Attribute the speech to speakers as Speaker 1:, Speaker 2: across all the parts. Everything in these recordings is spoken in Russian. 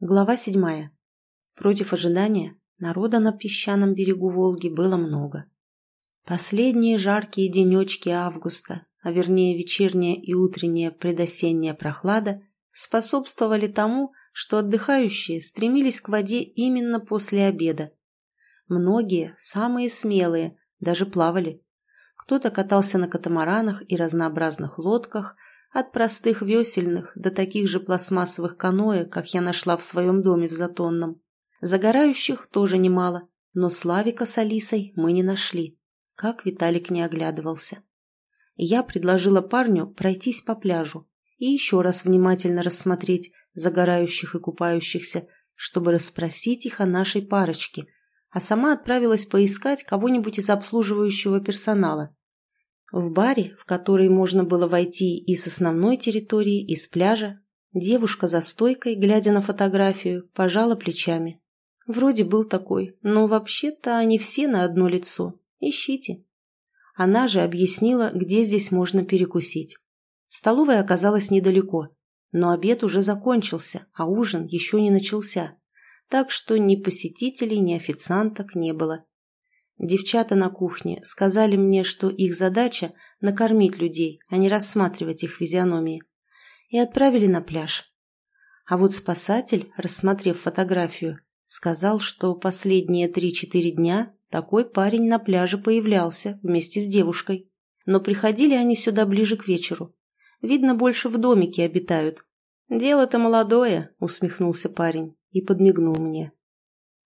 Speaker 1: Глава седьмая. Против ожидания народа на песчаном берегу Волги было много. Последние жаркие денечки августа, а вернее вечерняя и утренняя предосенняя прохлада, способствовали тому, что отдыхающие стремились к воде именно после обеда. Многие, самые смелые, даже плавали. Кто-то катался на катамаранах и разнообразных лодках, от простых весельных до таких же пластмассовых каноэ, как я нашла в своем доме в Затонном. Загорающих тоже немало, но Славика с Алисой мы не нашли, как Виталик не оглядывался. Я предложила парню пройтись по пляжу и еще раз внимательно рассмотреть загорающих и купающихся, чтобы расспросить их о нашей парочке, а сама отправилась поискать кого-нибудь из обслуживающего персонала. В баре, в который можно было войти и с основной территории, и с пляжа, девушка за стойкой, глядя на фотографию, пожала плечами. Вроде был такой, но вообще-то они все на одно лицо. Ищите. Она же объяснила, где здесь можно перекусить. Столовая оказалась недалеко, но обед уже закончился, а ужин еще не начался, так что ни посетителей, ни официанток не было. Девчата на кухне сказали мне, что их задача – накормить людей, а не рассматривать их физиономии. И отправили на пляж. А вот спасатель, рассмотрев фотографию, сказал, что последние три-четыре дня такой парень на пляже появлялся вместе с девушкой. Но приходили они сюда ближе к вечеру. Видно, больше в домике обитают. «Дело-то молодое», – усмехнулся парень и подмигнул мне.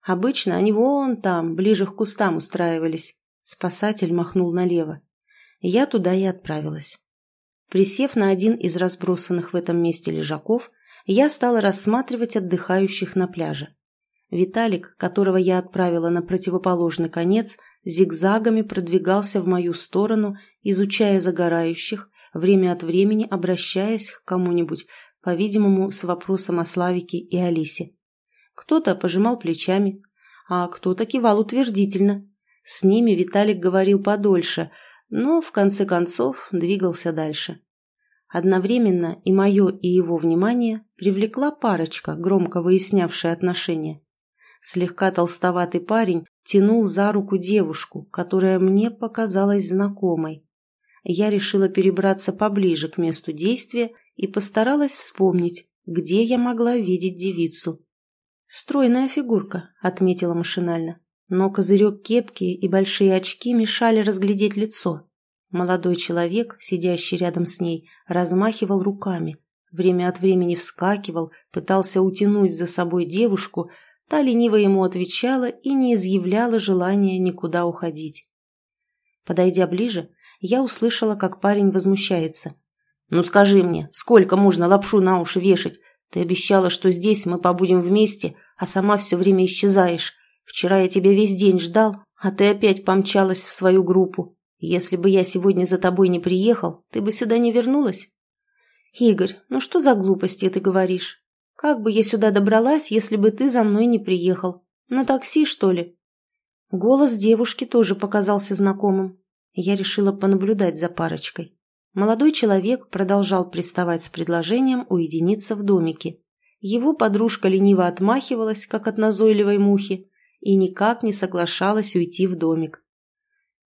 Speaker 1: Обычно они вон там, ближе к кустам устраивались. Спасатель махнул налево. Я туда и отправилась. Присев на один из разбросанных в этом месте лежаков, я стала рассматривать отдыхающих на пляже. Виталик, которого я отправила на противоположный конец, зигзагами продвигался в мою сторону, изучая загорающих, время от времени обращаясь к кому-нибудь, по-видимому, с вопросом о Славике и Алисе. Кто-то пожимал плечами, а кто-то кивал утвердительно. С ними Виталик говорил подольше, но в конце концов двигался дальше. Одновременно и мое, и его внимание привлекла парочка, громко выяснявшая отношения. Слегка толстоватый парень тянул за руку девушку, которая мне показалась знакомой. Я решила перебраться поближе к месту действия и постаралась вспомнить, где я могла видеть девицу. «Стройная фигурка», — отметила машинально. Но козырек кепки и большие очки мешали разглядеть лицо. Молодой человек, сидящий рядом с ней, размахивал руками. Время от времени вскакивал, пытался утянуть за собой девушку, та лениво ему отвечала и не изъявляла желания никуда уходить. Подойдя ближе, я услышала, как парень возмущается. «Ну скажи мне, сколько можно лапшу на уши вешать? Ты обещала, что здесь мы побудем вместе, а сама все время исчезаешь. Вчера я тебя весь день ждал, а ты опять помчалась в свою группу. Если бы я сегодня за тобой не приехал, ты бы сюда не вернулась? Игорь, ну что за глупости ты говоришь? Как бы я сюда добралась, если бы ты за мной не приехал? На такси, что ли? Голос девушки тоже показался знакомым. Я решила понаблюдать за парочкой. Молодой человек продолжал приставать с предложением уединиться в домике. Его подружка лениво отмахивалась, как от назойливой мухи, и никак не соглашалась уйти в домик.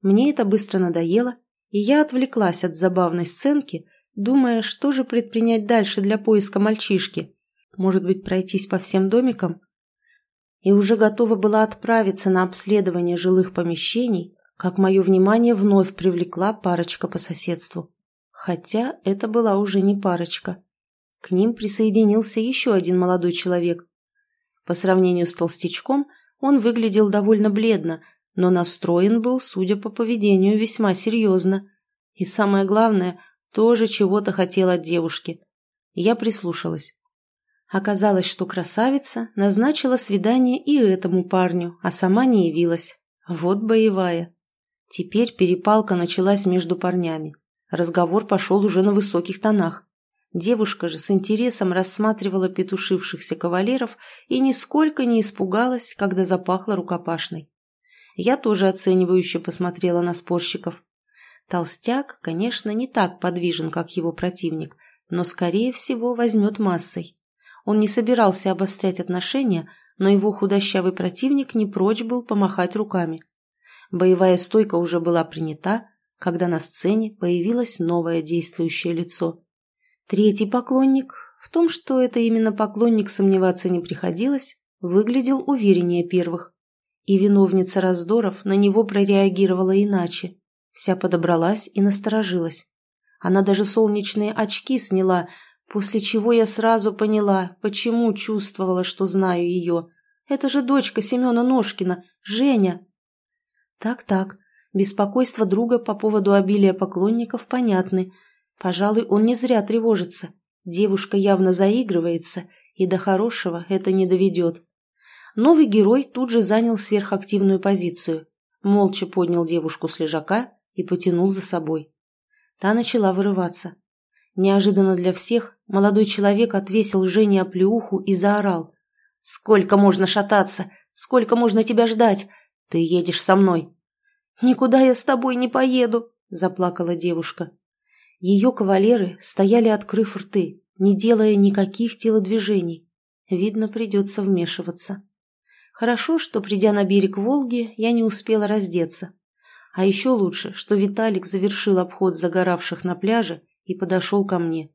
Speaker 1: Мне это быстро надоело, и я отвлеклась от забавной сценки, думая, что же предпринять дальше для поиска мальчишки. Может быть, пройтись по всем домикам? И уже готова была отправиться на обследование жилых помещений, как мое внимание вновь привлекла парочка по соседству. Хотя это была уже не парочка. К ним присоединился еще один молодой человек. По сравнению с толстячком он выглядел довольно бледно, но настроен был, судя по поведению, весьма серьезно. И самое главное, тоже чего-то хотел от девушки. Я прислушалась. Оказалось, что красавица назначила свидание и этому парню, а сама не явилась. Вот боевая. Теперь перепалка началась между парнями. Разговор пошел уже на высоких тонах. Девушка же с интересом рассматривала петушившихся кавалеров и нисколько не испугалась, когда запахло рукопашной. Я тоже оценивающе посмотрела на спорщиков. Толстяк, конечно, не так подвижен, как его противник, но, скорее всего, возьмет массой. Он не собирался обострять отношения, но его худощавый противник не прочь был помахать руками. Боевая стойка уже была принята, когда на сцене появилось новое действующее лицо. Третий поклонник, в том, что это именно поклонник, сомневаться не приходилось, выглядел увереннее первых. И виновница раздоров на него прореагировала иначе. Вся подобралась и насторожилась. Она даже солнечные очки сняла, после чего я сразу поняла, почему чувствовала, что знаю ее. Это же дочка Семена Ножкина, Женя. Так-так, беспокойство друга по поводу обилия поклонников понятны. Пожалуй, он не зря тревожится. Девушка явно заигрывается, и до хорошего это не доведет. Новый герой тут же занял сверхактивную позицию. Молча поднял девушку с лежака и потянул за собой. Та начала вырываться. Неожиданно для всех молодой человек отвесил Жене оплеуху и заорал. «Сколько можно шататься? Сколько можно тебя ждать? Ты едешь со мной!» «Никуда я с тобой не поеду!» – заплакала девушка. Ее кавалеры стояли, открыв рты, не делая никаких телодвижений. Видно, придется вмешиваться. Хорошо, что, придя на берег Волги, я не успела раздеться. А еще лучше, что Виталик завершил обход загоравших на пляже и подошел ко мне.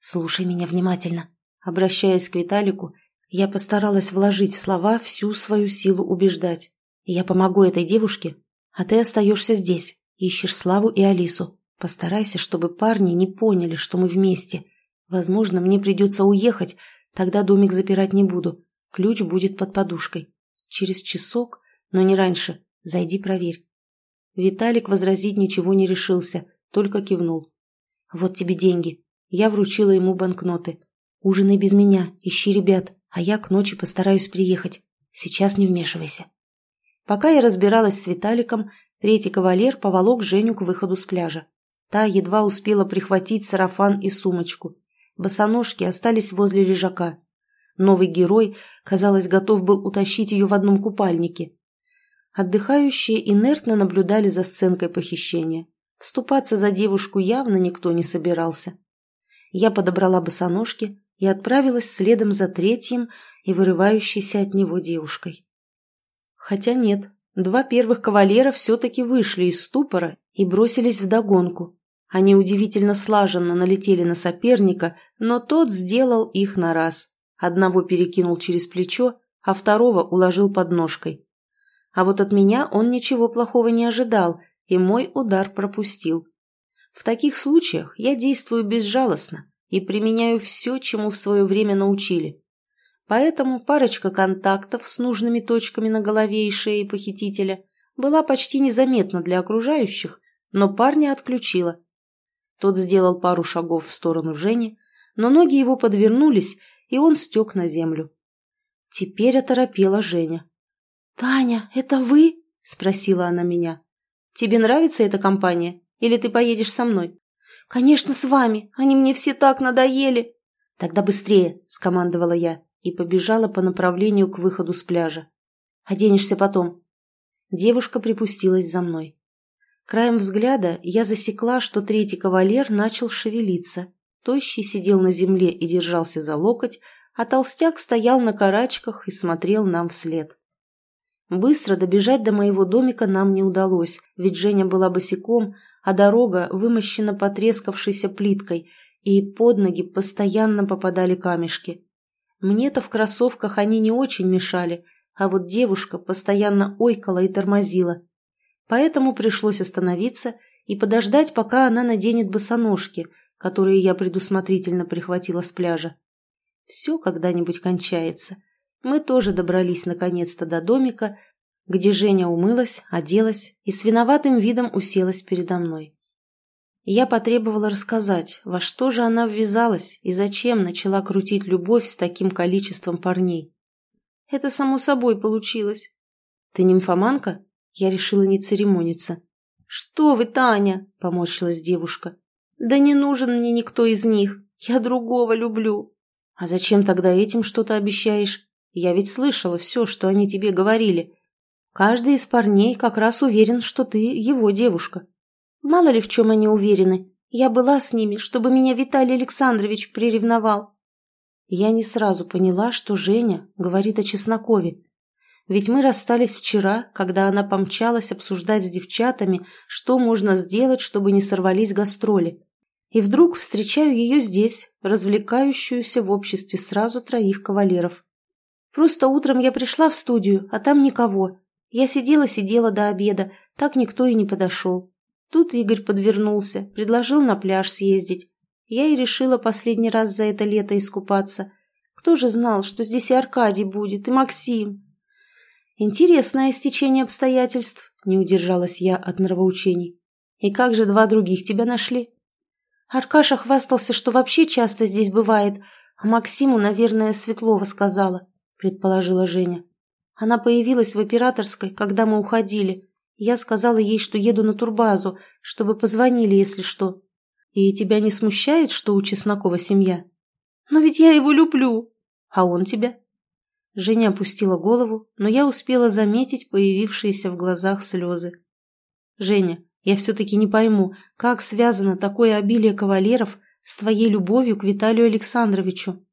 Speaker 1: «Слушай меня внимательно». Обращаясь к Виталику, я постаралась вложить в слова всю свою силу убеждать. «Я помогу этой девушке, а ты остаешься здесь, ищешь Славу и Алису. Постарайся, чтобы парни не поняли, что мы вместе. Возможно, мне придется уехать, тогда домик запирать не буду. Ключ будет под подушкой. Через часок, но не раньше, зайди проверь. Виталик возразить ничего не решился, только кивнул. «Вот тебе деньги». Я вручила ему банкноты. «Ужинай без меня, ищи ребят, а я к ночи постараюсь приехать. Сейчас не вмешивайся». Пока я разбиралась с Виталиком, третий кавалер поволок Женю к выходу с пляжа. Та едва успела прихватить сарафан и сумочку. Босоножки остались возле лежака. Новый герой, казалось, готов был утащить ее в одном купальнике. Отдыхающие инертно наблюдали за сценкой похищения. Вступаться за девушку явно никто не собирался. Я подобрала босоножки и отправилась следом за третьим и вырывающейся от него девушкой. Хотя нет, два первых кавалера все-таки вышли из ступора и бросились вдогонку. Они удивительно слаженно налетели на соперника, но тот сделал их на раз. Одного перекинул через плечо, а второго уложил под ножкой. А вот от меня он ничего плохого не ожидал и мой удар пропустил. В таких случаях я действую безжалостно и применяю все, чему в свое время научили. Поэтому парочка контактов с нужными точками на голове и шее похитителя была почти незаметна для окружающих, но парня отключила. Тот сделал пару шагов в сторону Жени, но ноги его подвернулись, и он стек на землю. Теперь оторопела Женя. «Таня, это вы?» – спросила она меня. «Тебе нравится эта компания? Или ты поедешь со мной?» «Конечно, с вами. Они мне все так надоели». «Тогда быстрее», – скомандовала я и побежала по направлению к выходу с пляжа. «Оденешься потом». Девушка припустилась за мной. Краем взгляда я засекла, что третий кавалер начал шевелиться. Тощий сидел на земле и держался за локоть, а толстяк стоял на карачках и смотрел нам вслед. Быстро добежать до моего домика нам не удалось, ведь Женя была босиком, а дорога вымощена потрескавшейся плиткой, и под ноги постоянно попадали камешки. Мне-то в кроссовках они не очень мешали, а вот девушка постоянно ойкала и тормозила. Поэтому пришлось остановиться и подождать, пока она наденет босоножки, которые я предусмотрительно прихватила с пляжа. Все когда-нибудь кончается мы тоже добрались наконец-то до домика, где Женя умылась, оделась и с виноватым видом уселась передо мной. Я потребовала рассказать, во что же она ввязалась и зачем начала крутить любовь с таким количеством парней. Это само собой получилось. Ты нимфоманка? Я решила не церемониться. Что вы, Таня? Поморщилась девушка. Да не нужен мне никто из них. Я другого люблю. А зачем тогда этим что-то обещаешь? Я ведь слышала все, что они тебе говорили. Каждый из парней как раз уверен, что ты его девушка. Мало ли в чем они уверены. Я была с ними, чтобы меня Виталий Александрович приревновал. Я не сразу поняла, что Женя говорит о Чеснокове. Ведь мы расстались вчера, когда она помчалась обсуждать с девчатами, что можно сделать, чтобы не сорвались гастроли. И вдруг встречаю ее здесь, развлекающуюся в обществе сразу троих кавалеров. Просто утром я пришла в студию, а там никого. Я сидела-сидела до обеда, так никто и не подошел. Тут Игорь подвернулся, предложил на пляж съездить. Я и решила последний раз за это лето искупаться. Кто же знал, что здесь и Аркадий будет, и Максим? Интересное стечение обстоятельств, не удержалась я от нравоучений. И как же два других тебя нашли? Аркаша хвастался, что вообще часто здесь бывает, а Максиму, наверное, Светлова сказала, предположила Женя. Она появилась в операторской, когда мы уходили. Я сказала ей, что еду на турбазу, чтобы позвонили, если что. И тебя не смущает, что у Чеснокова семья? Но ведь я его люблю. А он тебя? Женя опустила голову, но я успела заметить появившиеся в глазах слезы. «Женя, я все-таки не пойму, как связано такое обилие кавалеров с твоей любовью к Виталию Александровичу?»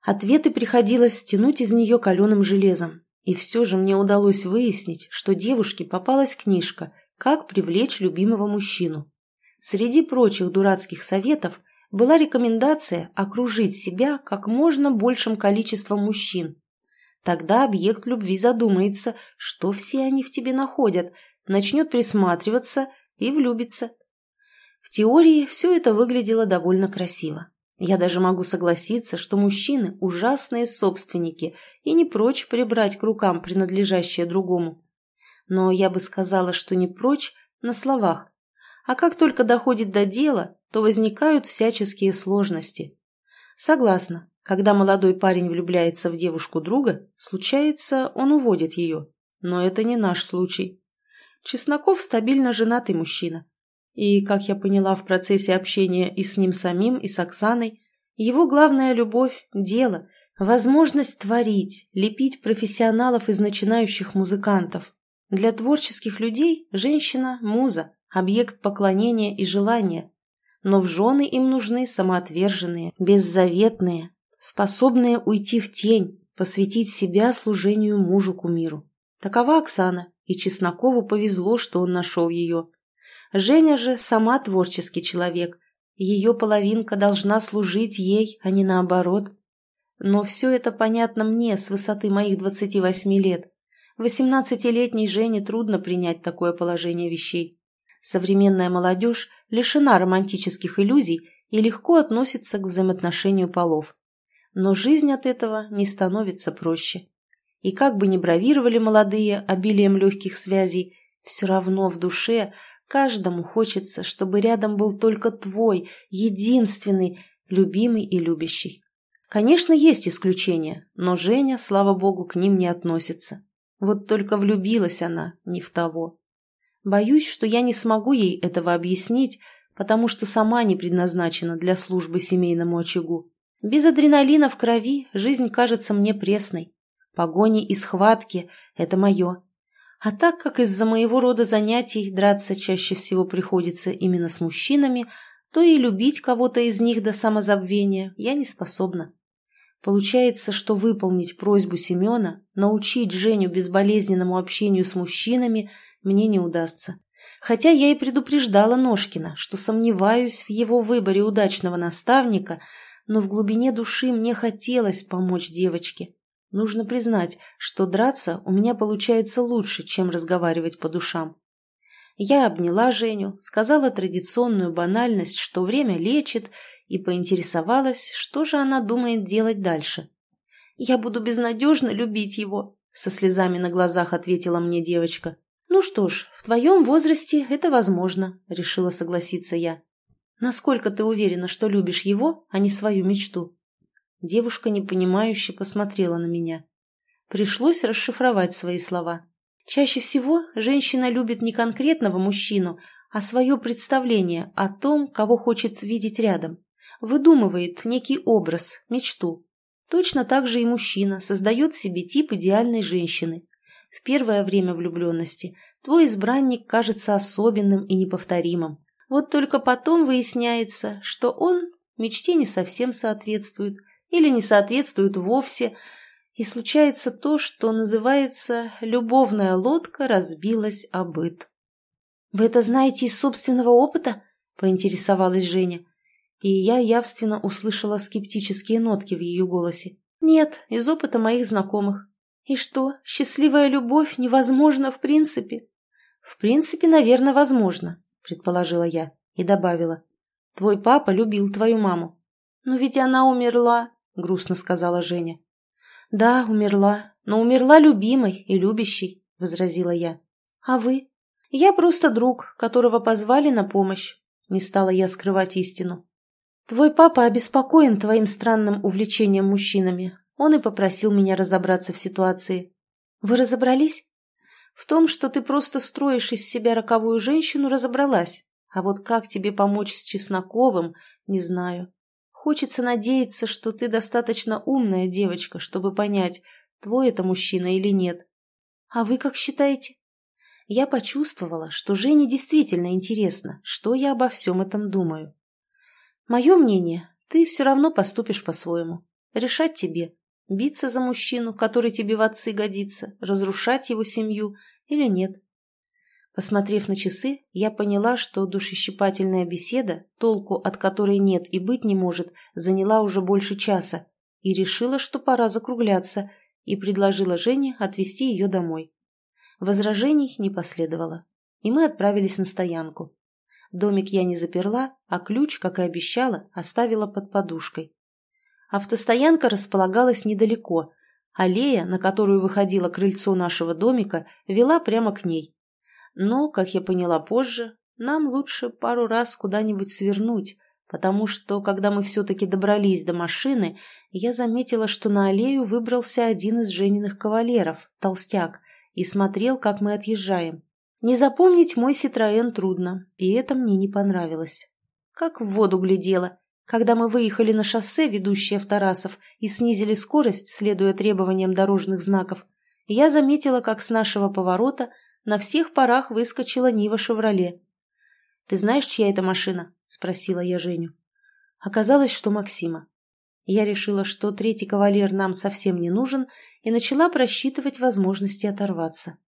Speaker 1: Ответы приходилось тянуть из нее каленым железом. И все же мне удалось выяснить, что девушке попалась книжка «Как привлечь любимого мужчину». Среди прочих дурацких советов была рекомендация окружить себя как можно большим количеством мужчин, Тогда объект любви задумается, что все они в тебе находят, начнет присматриваться и влюбится. В теории все это выглядело довольно красиво. Я даже могу согласиться, что мужчины – ужасные собственники и не прочь прибрать к рукам принадлежащее другому. Но я бы сказала, что не прочь на словах. А как только доходит до дела, то возникают всяческие сложности. Согласна, когда молодой парень влюбляется в девушку друга, случается, он уводит ее. Но это не наш случай. Чесноков стабильно женатый мужчина. И, как я поняла в процессе общения и с ним самим, и с Оксаной, его главная любовь – дело, возможность творить, лепить профессионалов из начинающих музыкантов. Для творческих людей женщина – муза, объект поклонения и желания. Но в жены им нужны самоотверженные, беззаветные, способные уйти в тень, посвятить себя служению мужу-кумиру. Такова Оксана, и Чеснокову повезло, что он нашел ее. Женя же сама творческий человек, ее половинка должна служить ей, а не наоборот. Но все это понятно мне с высоты моих 28 лет. Восемнадцатилетней Жене трудно принять такое положение вещей. Современная молодежь лишена романтических иллюзий и легко относится к взаимоотношению полов. Но жизнь от этого не становится проще. И как бы ни бравировали молодые обилием легких связей, все равно в душе каждому хочется, чтобы рядом был только твой, единственный, любимый и любящий. Конечно, есть исключения, но Женя, слава богу, к ним не относится. Вот только влюбилась она не в того. Боюсь, что я не смогу ей этого объяснить, потому что сама не предназначена для службы семейному очагу. Без адреналина в крови жизнь кажется мне пресной. Погони и схватки – это мое. А так как из-за моего рода занятий драться чаще всего приходится именно с мужчинами, то и любить кого-то из них до самозабвения я не способна. Получается, что выполнить просьбу Семена, научить Женю безболезненному общению с мужчинами, мне не удастся. Хотя я и предупреждала Ножкина, что сомневаюсь в его выборе удачного наставника – но в глубине души мне хотелось помочь девочке. Нужно признать, что драться у меня получается лучше, чем разговаривать по душам. Я обняла Женю, сказала традиционную банальность, что время лечит, и поинтересовалась, что же она думает делать дальше. «Я буду безнадежно любить его», — со слезами на глазах ответила мне девочка. «Ну что ж, в твоем возрасте это возможно», — решила согласиться я. Насколько ты уверена, что любишь его, а не свою мечту?» Девушка непонимающе посмотрела на меня. Пришлось расшифровать свои слова. Чаще всего женщина любит не конкретного мужчину, а свое представление о том, кого хочет видеть рядом. Выдумывает некий образ, мечту. Точно так же и мужчина создает себе тип идеальной женщины. В первое время влюбленности твой избранник кажется особенным и неповторимым. Вот только потом выясняется, что он мечте не совсем соответствует, или не соответствуют вовсе, и случается то, что называется «любовная лодка разбилась о быт». «Вы это знаете из собственного опыта?» – поинтересовалась Женя. И я явственно услышала скептические нотки в ее голосе. «Нет, из опыта моих знакомых. И что, счастливая любовь невозможна в принципе?» «В принципе, наверное, возможно», – предположила я и добавила. «Твой папа любил твою маму». «Но ведь она умерла», – грустно сказала Женя. «Да, умерла, но умерла любимой и любящей», – возразила я. «А вы?» «Я просто друг, которого позвали на помощь», – не стала я скрывать истину. «Твой папа обеспокоен твоим странным увлечением мужчинами. Он и попросил меня разобраться в ситуации». «Вы разобрались?» «В том, что ты просто строишь из себя роковую женщину, разобралась. А вот как тебе помочь с Чесноковым, не знаю. Хочется надеяться, что ты достаточно умная девочка, чтобы понять, твой это мужчина или нет. А вы как считаете?» я почувствовала, что Жене действительно интересно, что я обо всем этом думаю. Мое мнение, ты все равно поступишь по-своему. Решать тебе, биться за мужчину, который тебе в отцы годится, разрушать его семью или нет. Посмотрев на часы, я поняла, что душещипательная беседа, толку от которой нет и быть не может, заняла уже больше часа, и решила, что пора закругляться, и предложила Жене отвезти ее домой. Возражений не последовало, и мы отправились на стоянку. Домик я не заперла, а ключ, как и обещала, оставила под подушкой. Автостоянка располагалась недалеко. Аллея, на которую выходило крыльцо нашего домика, вела прямо к ней. Но, как я поняла позже, нам лучше пару раз куда-нибудь свернуть, потому что, когда мы все-таки добрались до машины, я заметила, что на аллею выбрался один из Жениных кавалеров, толстяк, и смотрел, как мы отъезжаем. Не запомнить мой Ситроен трудно, и это мне не понравилось. Как в воду глядела, когда мы выехали на шоссе, ведущее в Тарасов, и снизили скорость, следуя требованиям дорожных знаков, я заметила, как с нашего поворота на всех парах выскочила Нива «Шевроле». «Ты знаешь, чья это машина?» – спросила я Женю. Оказалось, что Максима. Я решила, что третий кавалер нам совсем не нужен, и начала просчитывать возможности оторваться.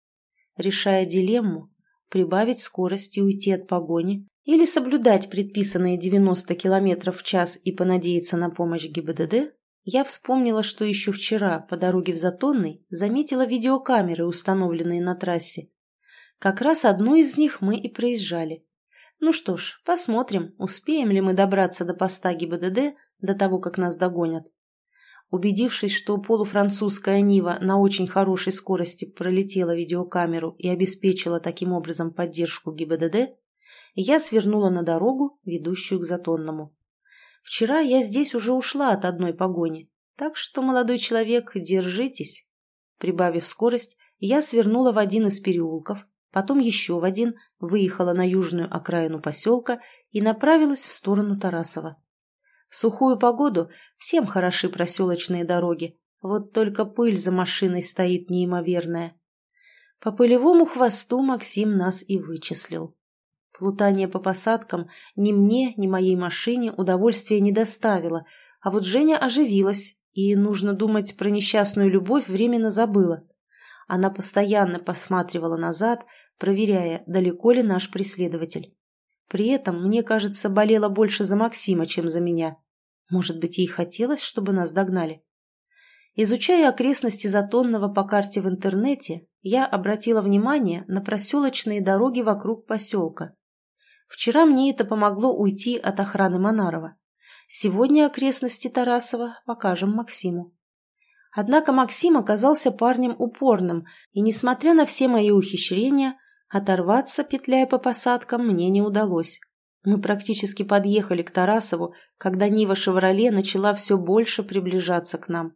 Speaker 1: Решая дилемму, прибавить скорость и уйти от погони, или соблюдать предписанные 90 км в час и понадеяться на помощь ГИБДД, я вспомнила, что еще вчера по дороге в Затонный заметила видеокамеры, установленные на трассе. Как раз одну из них мы и проезжали. Ну что ж, посмотрим, успеем ли мы добраться до поста ГИБДД до того, как нас догонят. Убедившись, что полуфранцузская Нива на очень хорошей скорости пролетела видеокамеру и обеспечила таким образом поддержку ГИБДД, я свернула на дорогу, ведущую к Затонному. Вчера я здесь уже ушла от одной погони, так что, молодой человек, держитесь. Прибавив скорость, я свернула в один из переулков, потом еще в один, выехала на южную окраину поселка и направилась в сторону Тарасова. В сухую погоду всем хороши проселочные дороги, вот только пыль за машиной стоит неимоверная. По пылевому хвосту Максим нас и вычислил. Плутание по посадкам ни мне, ни моей машине удовольствия не доставило, а вот Женя оживилась, и, нужно думать, про несчастную любовь временно забыла. Она постоянно посматривала назад, проверяя, далеко ли наш преследователь. При этом, мне кажется, болела больше за Максима, чем за меня. Может быть, ей хотелось, чтобы нас догнали? Изучая окрестности Затонного по карте в интернете, я обратила внимание на проселочные дороги вокруг поселка. Вчера мне это помогло уйти от охраны Монарова. Сегодня окрестности Тарасова покажем Максиму. Однако Максим оказался парнем упорным, и, несмотря на все мои ухищрения, Оторваться, петляя по посадкам, мне не удалось. Мы практически подъехали к Тарасову, когда Нива «Шевроле» начала все больше приближаться к нам.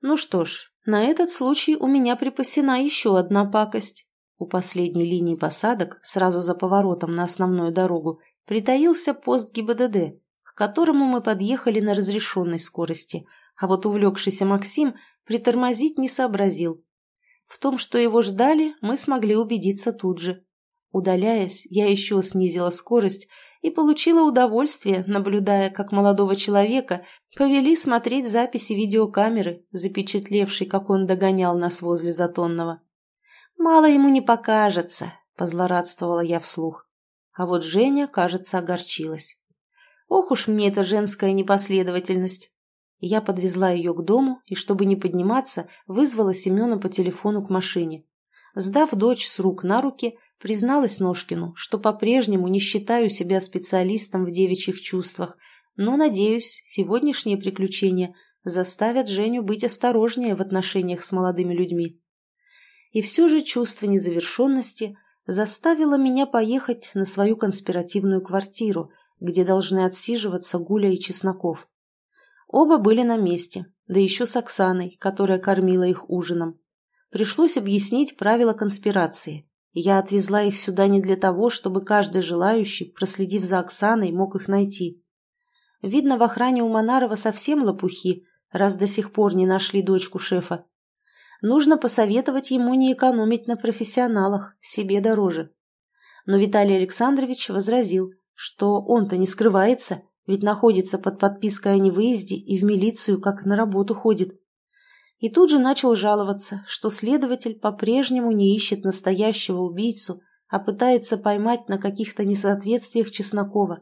Speaker 1: Ну что ж, на этот случай у меня припасена еще одна пакость. У последней линии посадок, сразу за поворотом на основную дорогу, притаился пост ГИБДД, к которому мы подъехали на разрешенной скорости, а вот увлекшийся Максим притормозить не сообразил. В том, что его ждали, мы смогли убедиться тут же. Удаляясь, я еще снизила скорость и получила удовольствие, наблюдая, как молодого человека повели смотреть записи видеокамеры, запечатлевшей, как он догонял нас возле Затонного. «Мало ему не покажется», — позлорадствовала я вслух. А вот Женя, кажется, огорчилась. «Ох уж мне эта женская непоследовательность!» Я подвезла ее к дому и, чтобы не подниматься, вызвала Семена по телефону к машине. Сдав дочь с рук на руки, призналась Ножкину, что по-прежнему не считаю себя специалистом в девичьих чувствах, но, надеюсь, сегодняшние приключения заставят Женю быть осторожнее в отношениях с молодыми людьми. И все же чувство незавершенности заставило меня поехать на свою конспиративную квартиру, где должны отсиживаться Гуля и Чесноков. Оба были на месте, да еще с Оксаной, которая кормила их ужином. Пришлось объяснить правила конспирации. Я отвезла их сюда не для того, чтобы каждый желающий, проследив за Оксаной, мог их найти. Видно, в охране у Монарова совсем лопухи, раз до сих пор не нашли дочку шефа. Нужно посоветовать ему не экономить на профессионалах, себе дороже. Но Виталий Александрович возразил, что он-то не скрывается, ведь находится под подпиской о невыезде и в милицию как на работу ходит и тут же начал жаловаться, что следователь по-прежнему не ищет настоящего убийцу, а пытается поймать на каких-то несоответствиях Чеснокова.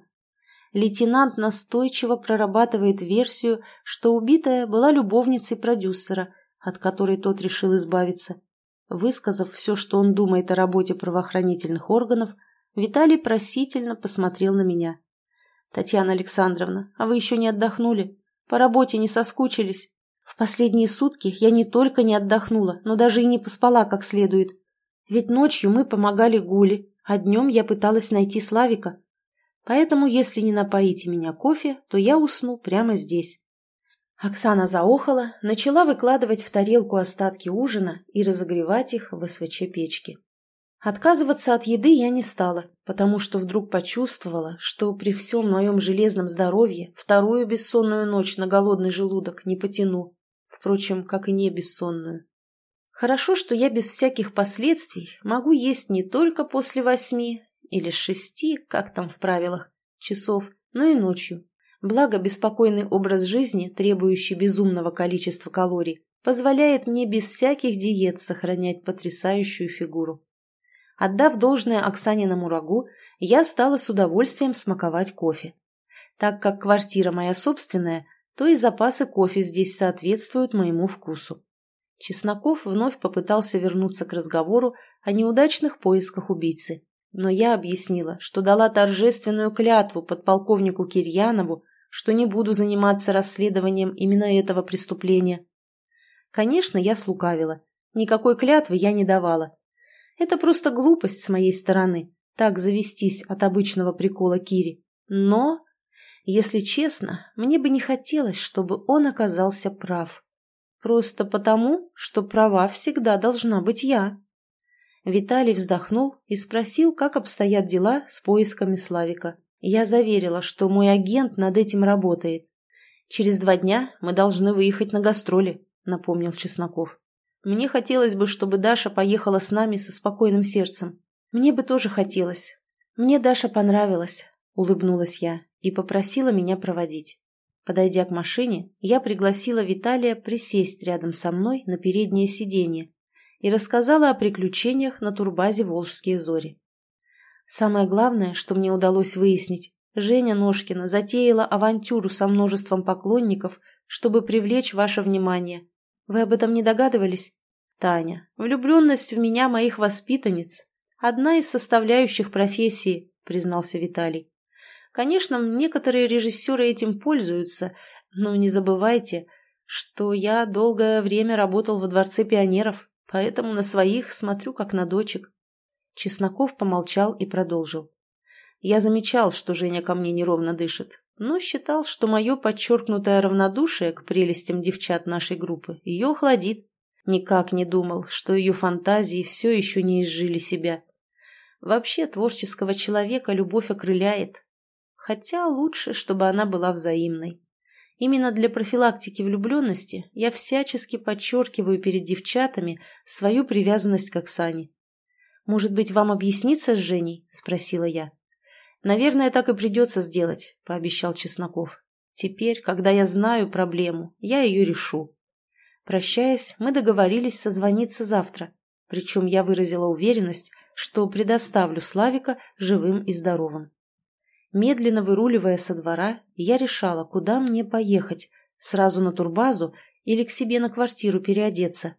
Speaker 1: Лейтенант настойчиво прорабатывает версию, что убитая была любовницей продюсера, от которой тот решил избавиться. Высказав все, что он думает о работе правоохранительных органов, Виталий просительно посмотрел на меня. «Татьяна Александровна, а вы еще не отдохнули? По работе не соскучились?» В последние сутки я не только не отдохнула, но даже и не поспала как следует. Ведь ночью мы помогали Гуле, а днем я пыталась найти Славика. Поэтому, если не напоите меня кофе, то я усну прямо здесь. Оксана заохала, начала выкладывать в тарелку остатки ужина и разогревать их в СВЧ-печке. Отказываться от еды я не стала, потому что вдруг почувствовала, что при всем моем железном здоровье вторую бессонную ночь на голодный желудок не потяну, впрочем, как и не бессонную. Хорошо, что я без всяких последствий могу есть не только после восьми или шести, как там в правилах, часов, но и ночью. Благо, беспокойный образ жизни, требующий безумного количества калорий, позволяет мне без всяких диет сохранять потрясающую фигуру. Отдав должное Оксаниному рагу, я стала с удовольствием смаковать кофе. Так как квартира моя собственная, то и запасы кофе здесь соответствуют моему вкусу. Чесноков вновь попытался вернуться к разговору о неудачных поисках убийцы. Но я объяснила, что дала торжественную клятву подполковнику Кирьянову, что не буду заниматься расследованием именно этого преступления. Конечно, я слукавила. Никакой клятвы я не давала. Это просто глупость с моей стороны, так завестись от обычного прикола Кири. Но, если честно, мне бы не хотелось, чтобы он оказался прав. Просто потому, что права всегда должна быть я. Виталий вздохнул и спросил, как обстоят дела с поисками Славика. Я заверила, что мой агент над этим работает. «Через два дня мы должны выехать на гастроли», — напомнил Чесноков. Мне хотелось бы, чтобы Даша поехала с нами со спокойным сердцем. Мне бы тоже хотелось. Мне Даша понравилась, улыбнулась я и попросила меня проводить. Подойдя к машине, я пригласила Виталия присесть рядом со мной на переднее сиденье и рассказала о приключениях на турбазе «Волжские зори». Самое главное, что мне удалось выяснить, Женя Ножкина затеяла авантюру со множеством поклонников, чтобы привлечь ваше внимание – вы об этом не догадывались? Таня, влюбленность в меня моих воспитанниц – одна из составляющих профессии, признался Виталий. Конечно, некоторые режиссеры этим пользуются, но не забывайте, что я долгое время работал во Дворце пионеров, поэтому на своих смотрю как на дочек. Чесноков помолчал и продолжил. Я замечал, что Женя ко мне неровно дышит но считал, что мое подчеркнутое равнодушие к прелестям девчат нашей группы ее охладит. Никак не думал, что ее фантазии все еще не изжили себя. Вообще творческого человека любовь окрыляет. Хотя лучше, чтобы она была взаимной. Именно для профилактики влюбленности я всячески подчеркиваю перед девчатами свою привязанность к Оксане. «Может быть, вам объясниться с Женей?» – спросила я. Наверное, так и придется сделать, пообещал Чесноков. Теперь, когда я знаю проблему, я ее решу. Прощаясь, мы договорились созвониться завтра, причем я выразила уверенность, что предоставлю Славика живым и здоровым. Медленно выруливая со двора, я решала, куда мне поехать, сразу на турбазу или к себе на квартиру переодеться.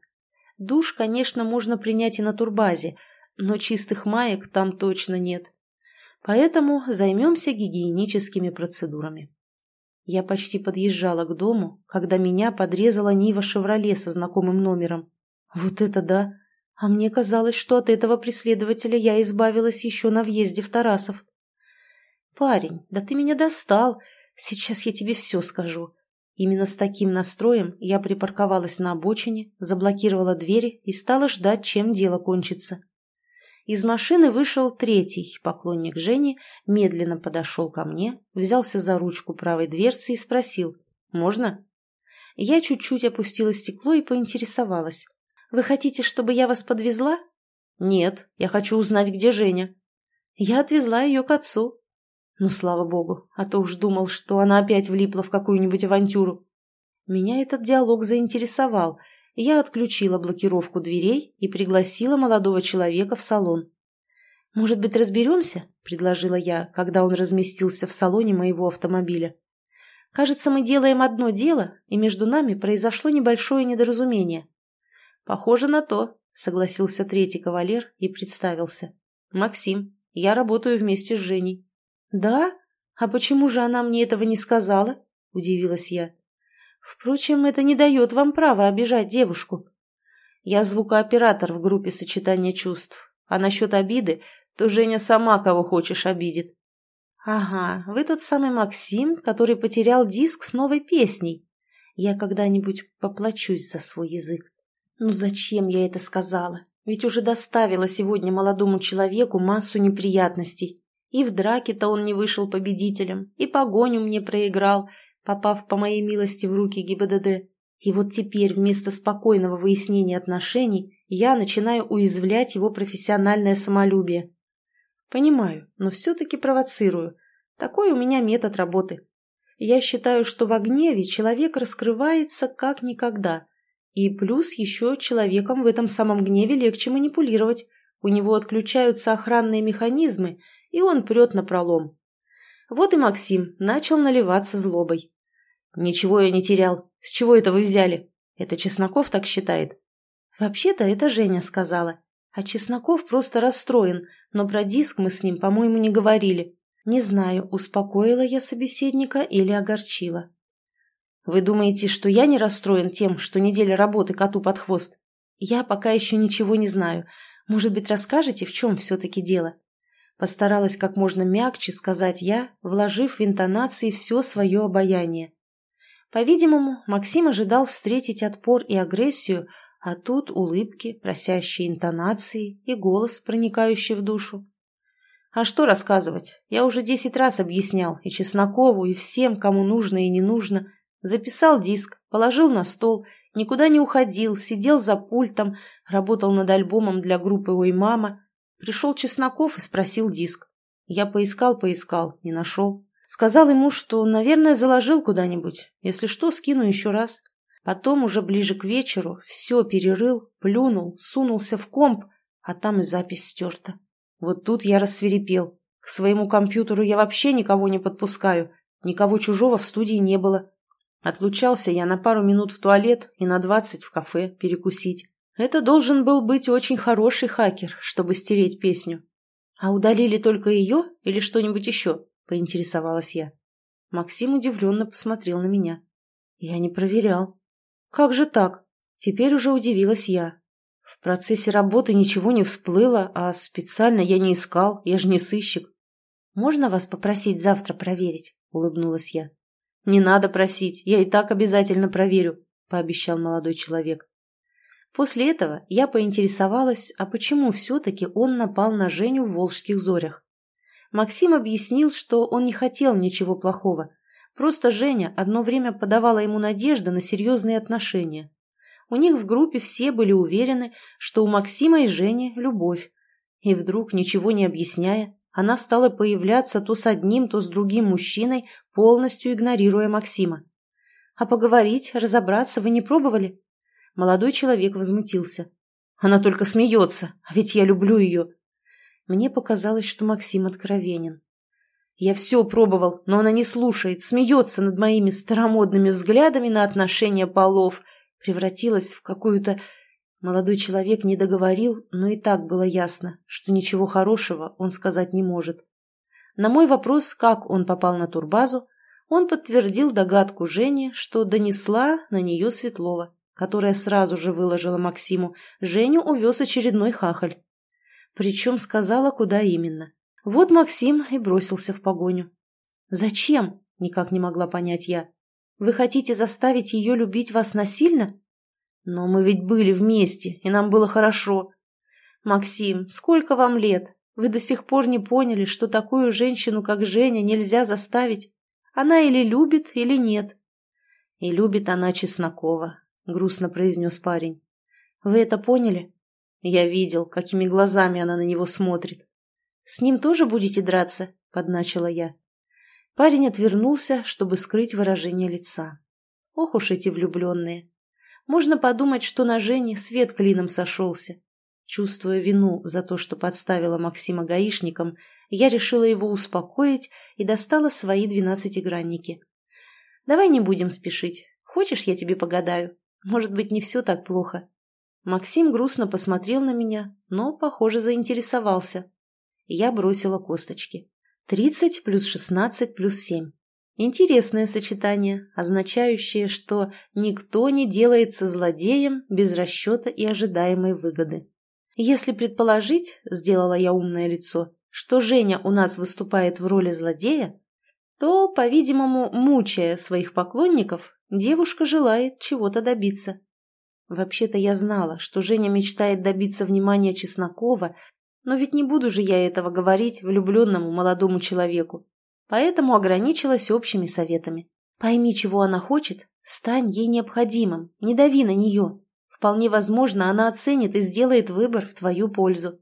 Speaker 1: Душ, конечно, можно принять и на турбазе, но чистых маек там точно нет. Поэтому займемся гигиеническими процедурами. Я почти подъезжала к дому, когда меня подрезала Нива «Шевроле» со знакомым номером. Вот это да! А мне казалось, что от этого преследователя я избавилась еще на въезде в Тарасов. «Парень, да ты меня достал! Сейчас я тебе все скажу». Именно с таким настроем я припарковалась на обочине, заблокировала двери и стала ждать, чем дело кончится. Из машины вышел третий поклонник Жени, медленно подошел ко мне, взялся за ручку правой дверцы и спросил «Можно?». Я чуть-чуть опустила стекло и поинтересовалась. «Вы хотите, чтобы я вас подвезла?» «Нет, я хочу узнать, где Женя». Я отвезла ее к отцу. Ну, слава богу, а то уж думал, что она опять влипла в какую-нибудь авантюру. Меня этот диалог заинтересовал – я отключила блокировку дверей и пригласила молодого человека в салон. «Может быть, разберемся?» – предложила я, когда он разместился в салоне моего автомобиля. «Кажется, мы делаем одно дело, и между нами произошло небольшое недоразумение». «Похоже на то», – согласился третий кавалер и представился. «Максим, я работаю вместе с Женей». «Да? А почему же она мне этого не сказала?» – удивилась я. Впрочем, это не дает вам права обижать девушку. Я звукооператор в группе сочетания чувств. А насчет обиды, то Женя сама кого хочешь обидит. Ага, вы тот самый Максим, который потерял диск с новой песней. Я когда-нибудь поплачусь за свой язык. Ну зачем я это сказала? Ведь уже доставила сегодня молодому человеку массу неприятностей. И в драке-то он не вышел победителем, и погоню мне проиграл, попав по моей милости в руки ГИБДД. И вот теперь вместо спокойного выяснения отношений я начинаю уязвлять его профессиональное самолюбие. Понимаю, но все-таки провоцирую. Такой у меня метод работы. Я считаю, что в гневе человек раскрывается как никогда. И плюс еще человеком в этом самом гневе легче манипулировать. У него отключаются охранные механизмы, и он прет на пролом. Вот и Максим начал наливаться злобой. «Ничего я не терял. С чего это вы взяли? Это Чесноков так считает?» «Вообще-то это Женя сказала. А Чесноков просто расстроен, но про диск мы с ним, по-моему, не говорили. Не знаю, успокоила я собеседника или огорчила». «Вы думаете, что я не расстроен тем, что неделя работы коту под хвост?» «Я пока еще ничего не знаю. Может быть, расскажете, в чем все-таки дело?» Постаралась как можно мягче сказать я, вложив в интонации все свое обаяние. По-видимому, Максим ожидал встретить отпор и агрессию, а тут улыбки, просящие интонации и голос, проникающий в душу. А что рассказывать? Я уже десять раз объяснял и Чеснокову, и всем, кому нужно и не нужно. Записал диск, положил на стол, никуда не уходил, сидел за пультом, работал над альбомом для группы «Ой, мама». Пришел Чесноков и спросил диск. Я поискал-поискал, не нашел. Сказал ему, что, наверное, заложил куда-нибудь. Если что, скину еще раз. Потом, уже ближе к вечеру, все перерыл, плюнул, сунулся в комп, а там и запись стерта. Вот тут я рассверепел. К своему компьютеру я вообще никого не подпускаю. Никого чужого в студии не было. Отлучался я на пару минут в туалет и на двадцать в кафе перекусить. Это должен был быть очень хороший хакер, чтобы стереть песню. А удалили только ее или что-нибудь еще? — поинтересовалась я. Максим удивленно посмотрел на меня. «Я не проверял». «Как же так?» Теперь уже удивилась я. В процессе работы ничего не всплыло, а специально я не искал, я же не сыщик. «Можно вас попросить завтра проверить?» — улыбнулась я. «Не надо просить, я и так обязательно проверю», — пообещал молодой человек. После этого я поинтересовалась, а почему все-таки он напал на Женю в Волжских зорях. Максим объяснил, что он не хотел ничего плохого. Просто Женя одно время подавала ему надежды на серьезные отношения. У них в группе все были уверены, что у Максима и Жени любовь. И вдруг, ничего не объясняя, она стала появляться то с одним, то с другим мужчиной, полностью игнорируя Максима. «А поговорить, разобраться вы не пробовали?» Молодой человек возмутился. «Она только смеется, а ведь я люблю ее». Мне показалось, что Максим откровенен. «Я все пробовал, но она не слушает, смеется над моими старомодными взглядами на отношения полов, превратилась в какую-то Молодой человек не договорил, но и так было ясно, что ничего хорошего он сказать не может. На мой вопрос, как он попал на турбазу, он подтвердил догадку Жени, что донесла на нее Светлова, которая сразу же выложила Максиму, Женю увез очередной хахаль. Причем сказала, куда именно. Вот Максим и бросился в погоню. «Зачем?» – никак не могла понять я. «Вы хотите заставить ее любить вас насильно?» Но мы ведь были вместе, и нам было хорошо. Максим, сколько вам лет? Вы до сих пор не поняли, что такую женщину, как Женя, нельзя заставить? Она или любит, или нет. И любит она Чеснокова, грустно произнес парень. Вы это поняли? Я видел, какими глазами она на него смотрит. С ним тоже будете драться? Подначила я. Парень отвернулся, чтобы скрыть выражение лица. Ох уж эти влюбленные. Можно подумать, что на Жене свет клином сошелся. Чувствуя вину за то, что подставила Максима гаишником, я решила его успокоить и достала свои двенадцатигранники. «Давай не будем спешить. Хочешь, я тебе погадаю? Может быть, не все так плохо». Максим грустно посмотрел на меня, но, похоже, заинтересовался. Я бросила косточки. «Тридцать плюс шестнадцать плюс семь. Интересное сочетание, означающее, что никто не делается злодеем без расчета и ожидаемой выгоды. Если предположить, сделала я умное лицо, что Женя у нас выступает в роли злодея, то, по-видимому, мучая своих поклонников, девушка желает чего-то добиться. Вообще-то я знала, что Женя мечтает добиться внимания Чеснокова, но ведь не буду же я этого говорить влюбленному молодому человеку поэтому ограничилась общими советами. Пойми, чего она хочет, стань ей необходимым, не дави на нее. Вполне возможно, она оценит и сделает выбор в твою пользу.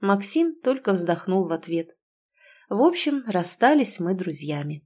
Speaker 1: Максим только вздохнул в ответ. В общем, расстались мы друзьями.